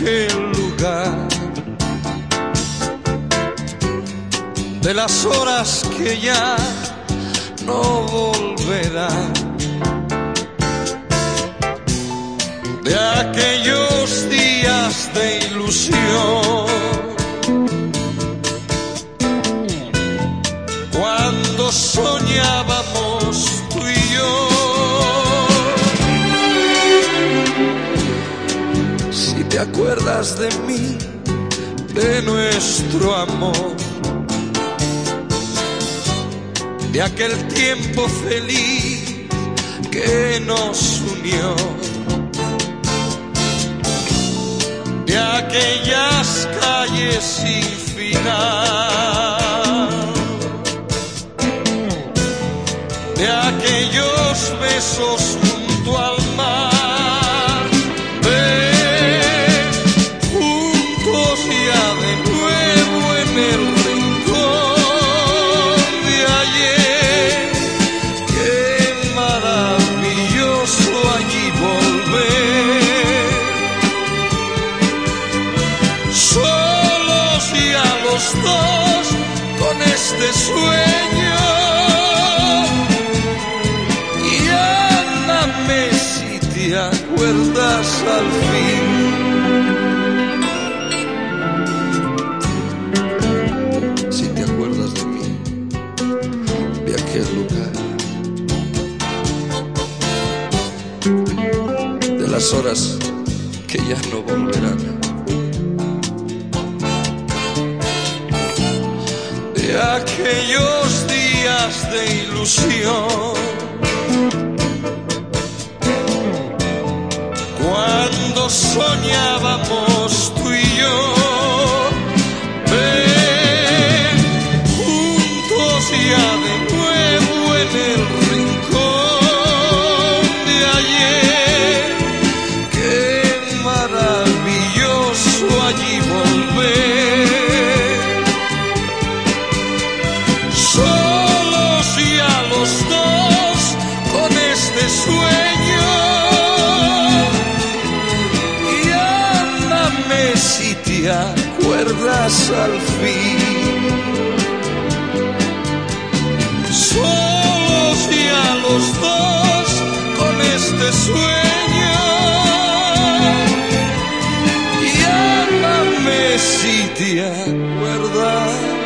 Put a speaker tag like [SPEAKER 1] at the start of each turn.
[SPEAKER 1] aquel lugar. De las horas que ya no volverán. De aquellos días de ilusión. Acuerdas de mí, de nuestro amor de aquel tiempo feliz que nos unió, de aquellas calles sin final, de aquellos besos junto al con este sueño. Y ámame si te acuerdas al fin. Si te acuerdas de mí, de aquel lugar, de las horas que ya no volverán, aquellos días de ilusión. Cuando soñábamos acuerdas al fin. Solos ya los dos con este sueño. Y ámame si te acuerdas